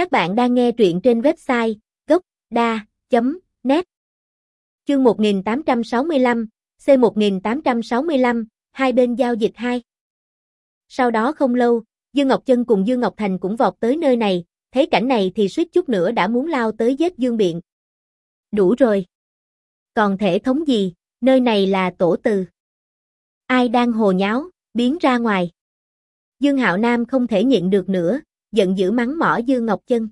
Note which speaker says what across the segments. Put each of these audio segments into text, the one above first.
Speaker 1: Các bạn đang nghe truyện trên website gốc.da.net Chương 1865, C1865, hai bên giao dịch hai Sau đó không lâu, Dương Ngọc Chân cùng Dương Ngọc Thành cũng vọt tới nơi này, thấy cảnh này thì suýt chút nữa đã muốn lao tới giết Dương Biện. Đủ rồi. Còn thể thống gì, nơi này là tổ từ. Ai đang hồ nháo, biến ra ngoài. Dương Hạo Nam không thể nhịn được nữa, giận dữ mắng mỏ Dương Ngọc Chân.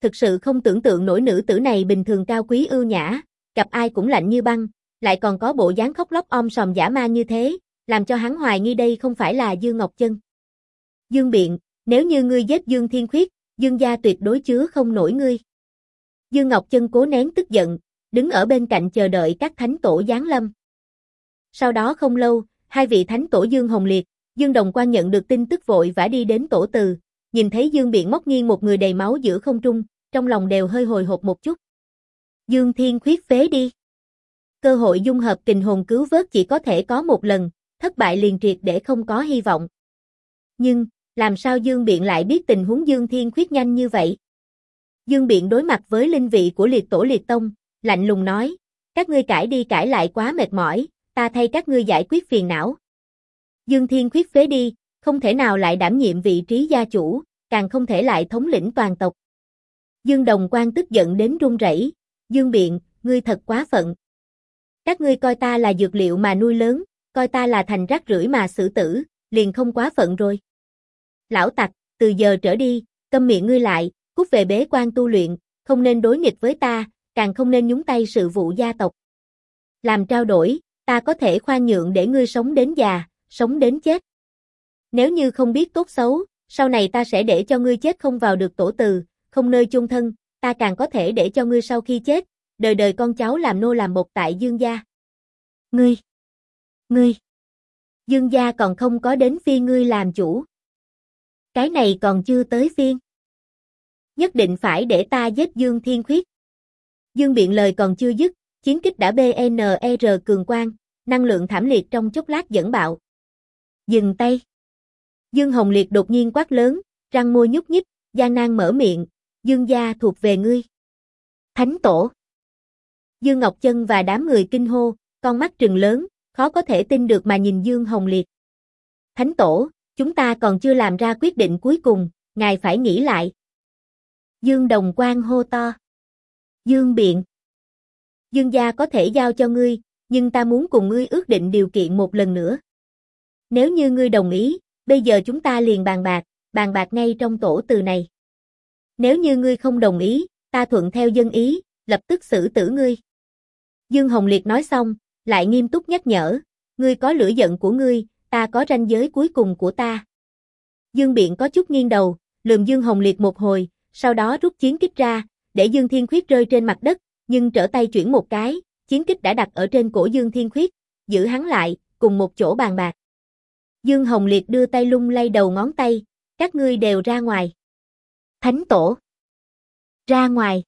Speaker 1: Thực sự không tưởng tượng nổi nữ tử này bình thường cao quý ưu nhã, gặp ai cũng lạnh như băng, lại còn có bộ dáng khóc lóc om sòm giả ma như thế, làm cho hắn hoài nghi đây không phải là Dương Ngọc Chân. Dương Biện, nếu như ngươi giết Dương Thiên Khuyết, Dương gia tuyệt đối chứa không nổi ngươi. Dương Ngọc Chân cố nén tức giận, đứng ở bên cạnh chờ đợi các thánh tổ giáng lâm. Sau đó không lâu, hai vị thánh tổ Dương Hồng Liệt, Dương Đồng Quan nhận được tin tức vội vã đi đến tổ từ, nhìn thấy Dương Biện móc nghiêng một người đầy máu giữa không trung, trong lòng đều hơi hồi hộp một chút. Dương Thiên khuyết phế đi. Cơ hội dung hợp kình hồn cứu vớt chỉ có thể có một lần, thất bại liền triệt để không có hy vọng. Nhưng, làm sao Dương Biện lại biết tình huống Dương Thiên khuyết nhanh như vậy? Dương Biện đối mặt với linh vị của liệt tổ liệt tông, lạnh lùng nói, các ngươi cãi đi cãi lại quá mệt mỏi, ta thay các ngươi giải quyết phiền não. Dương Thiên khuyết phế đi, không thể nào lại đảm nhiệm vị trí gia chủ, càng không thể lại thống lĩnh toàn tộc. Dương Đồng Quan tức giận đến run rẩy, Dương Biện, ngươi thật quá phận. Các ngươi coi ta là dược liệu mà nuôi lớn, coi ta là thành rác rưởi mà xử tử, liền không quá phận rồi. Lão tặc, từ giờ trở đi, câm miệng ngươi lại, cút về bế quan tu luyện, không nên đối nghịch với ta, càng không nên nhúng tay sự vụ gia tộc. Làm trao đổi, ta có thể khoan nhượng để ngươi sống đến già, sống đến chết. Nếu như không biết tốt xấu, sau này ta sẽ để cho ngươi chết không vào được tổ từ, không nơi chung thân, ta càng có thể để cho ngươi sau khi chết, đời đời con cháu làm nô làm bột tại dương gia. Ngươi! Ngươi! Dương gia còn không có đến phi ngươi làm chủ. Cái này còn chưa tới phiên. Nhất định phải để ta giết Dương Thiên Khuyết. Dương biện lời còn chưa dứt, chiến kích đã BNR e cường quang, năng lượng thảm liệt trong chốc lát dẫn bạo. Dừng tay. Dương Hồng Liệt đột nhiên quát lớn, răng môi nhúc nhích, gian nan mở miệng, Dương gia thuộc về ngươi. Thánh tổ. Dương Ngọc Chân và đám người kinh hô, con mắt trừng lớn, khó có thể tin được mà nhìn Dương Hồng Liệt. Thánh tổ, chúng ta còn chưa làm ra quyết định cuối cùng, ngài phải nghĩ lại. Dương Đồng Quang hô to. Dương Biện. Dương gia có thể giao cho ngươi, nhưng ta muốn cùng ngươi ước định điều kiện một lần nữa. Nếu như ngươi đồng ý, bây giờ chúng ta liền bàn bạc, bàn bạc ngay trong tổ từ này. Nếu như ngươi không đồng ý, ta thuận theo dân ý, lập tức xử tử ngươi. Dương Hồng Liệt nói xong, lại nghiêm túc nhắc nhở, ngươi có lửa giận của ngươi, ta có ranh giới cuối cùng của ta. Dương Biện có chút nghiêng đầu, lườm Dương Hồng Liệt một hồi, sau đó rút chiến kích ra, để Dương Thiên Khuyết rơi trên mặt đất, nhưng trở tay chuyển một cái, chiến kích đã đặt ở trên cổ Dương Thiên Khuyết, giữ hắn lại, cùng một chỗ bàn bạc. Dương Hồng Liệt đưa tay lung lay đầu ngón tay, các ngươi đều ra ngoài. Thánh tổ. Ra ngoài.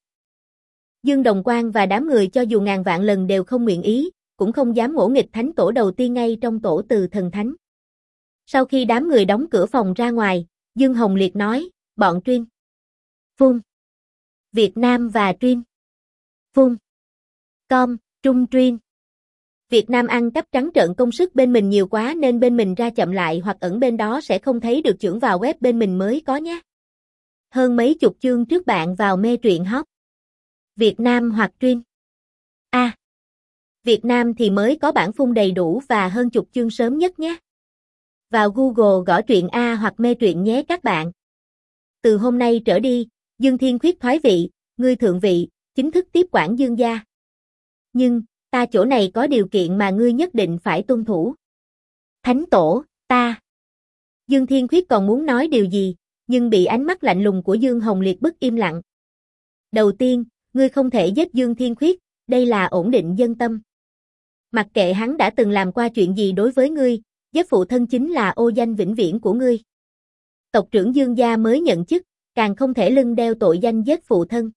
Speaker 1: Dương Đồng Quang và đám người cho dù ngàn vạn lần đều không nguyện ý, cũng không dám ngỗ nghịch thánh tổ đầu tiên ngay trong tổ từ thần thánh. Sau khi đám người đóng cửa phòng ra ngoài, Dương Hồng Liệt nói, bọn Truyên. Phun. Việt Nam và Truyên. Phun. Com, Trung Truyên. Việt Nam ăn cắp trắng trợn công sức bên mình nhiều quá nên bên mình ra chậm lại hoặc ẩn bên đó sẽ không thấy được trưởng vào web bên mình mới có nhé. Hơn mấy chục chương trước bạn vào mê truyện hot. Việt Nam hoặc Truyên. A. Việt Nam thì mới có bản phun đầy đủ và hơn chục chương sớm nhất nhé. Vào Google gõ truyện A hoặc mê truyện nhé các bạn. Từ hôm nay trở đi, Dương Thiên Khuyết thoái vị, ngươi thượng vị, chính thức tiếp quản Dương gia. Nhưng, ta chỗ này có điều kiện mà ngươi nhất định phải tuân thủ. Thánh tổ, ta. Dương Thiên Khuyết còn muốn nói điều gì, nhưng bị ánh mắt lạnh lùng của Dương Hồng Liệt bức im lặng. Đầu tiên, ngươi không thể giết Dương Thiên Khuyết, đây là ổn định dân tâm. Mặc kệ hắn đã từng làm qua chuyện gì đối với ngươi, giết phụ thân chính là ô danh vĩnh viễn của ngươi. Tộc trưởng Dương gia mới nhận chức, càng không thể lưng đeo tội danh giết phụ thân.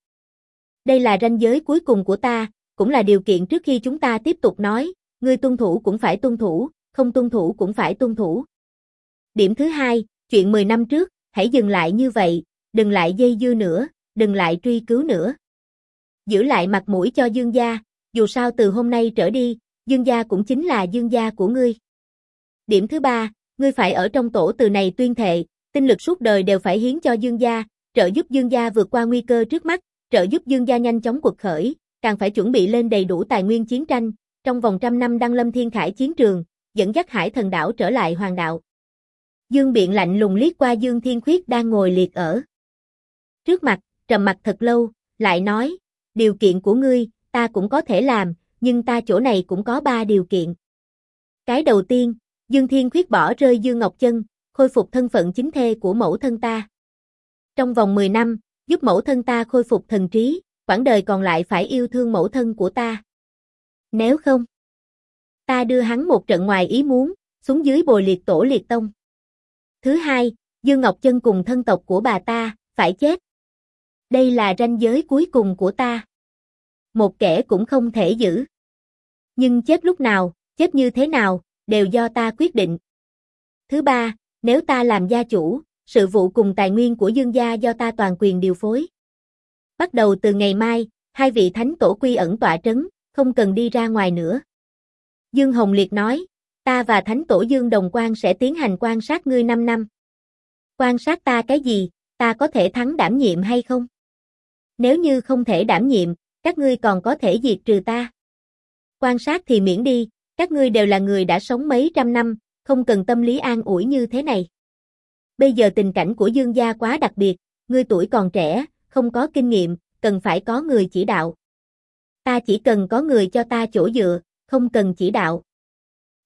Speaker 1: Đây là ranh giới cuối cùng của ta, cũng là điều kiện trước khi chúng ta tiếp tục nói, ngươi tuân thủ cũng phải tuân thủ, không tuân thủ cũng phải tuân thủ. Điểm thứ hai, chuyện 10 năm trước, hãy dừng lại như vậy, đừng lại dây dưa nữa, đừng lại truy cứu nữa. Giữ lại mặt mũi cho Dương gia, dù sao từ hôm nay trở đi, Dương gia cũng chính là Dương gia của ngươi. Điểm thứ ba, ngươi phải ở trong tổ từ này tuyên thệ, tinh lực suốt đời đều phải hiến cho Dương gia, trợ giúp Dương gia vượt qua nguy cơ trước mắt, trợ giúp Dương gia nhanh chóng cuộc khởi, càng phải chuẩn bị lên đầy đủ tài nguyên chiến tranh, trong vòng trăm năm đăng lâm thiên khải chiến trường, dẫn dắt hải thần đảo trở lại hoàng đạo. Dương Biện lạnh lùng liếc qua Dương Thiên Khuyết đang ngồi liệt ở. Trước mặt, trầm mặt thật lâu, lại nói, điều kiện của ngươi, ta cũng có thể làm, nhưng ta chỗ này cũng có ba điều kiện. Cái đầu tiên, Dương Thiên Khuyết bỏ rơi Dương Ngọc Chân, khôi phục thân phận chính thê của mẫu thân ta. Trong vòng 10 năm, giúp mẫu thân ta khôi phục thần trí, quãng đời còn lại phải yêu thương mẫu thân của ta. Nếu không, ta đưa hắn một trận ngoài ý muốn, xuống dưới bồi liệt tổ liệt tông. Thứ hai, Dương Ngọc Chân cùng thân tộc của bà ta, phải chết. Đây là ranh giới cuối cùng của ta. Một kẻ cũng không thể giữ. Nhưng chết lúc nào, chết như thế nào, đều do ta quyết định. Thứ ba, nếu ta làm gia chủ, sự vụ cùng tài nguyên của Dương gia do ta toàn quyền điều phối. Bắt đầu từ ngày mai, hai vị thánh tổ quy ẩn tọa trấn, không cần đi ra ngoài nữa. Dương Hồng Liệt nói, ta và thánh tổ Dương Đồng Quan sẽ tiến hành quan sát ngươi 5 năm. Quan sát ta cái gì, ta có thể thắng đảm nhiệm hay không? Nếu như không thể đảm nhiệm, các ngươi còn có thể diệt trừ ta. Quan sát thì miễn đi, các ngươi đều là người đã sống mấy trăm năm, không cần tâm lý an ủi như thế này. Bây giờ tình cảnh của Dương gia quá đặc biệt, ngươi tuổi còn trẻ, không có kinh nghiệm, cần phải có người chỉ đạo. Ta chỉ cần có người cho ta chỗ dựa, không cần chỉ đạo.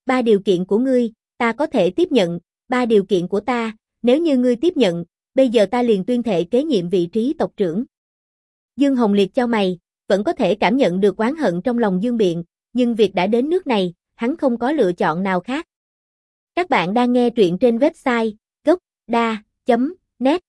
Speaker 1: Ba điều kiện của ngươi, ta có thể tiếp nhận, ba điều kiện của ta, nếu như ngươi tiếp nhận, bây giờ ta liền tuyên thệ kế nhiệm vị trí tộc trưởng. Dương Hồng Liệt cho mày, vẫn có thể cảm nhận được oán hận trong lòng Dương Biện, nhưng việc đã đến nước này, hắn không có lựa chọn nào khác. Các bạn đang nghe truyện trên website gocda.net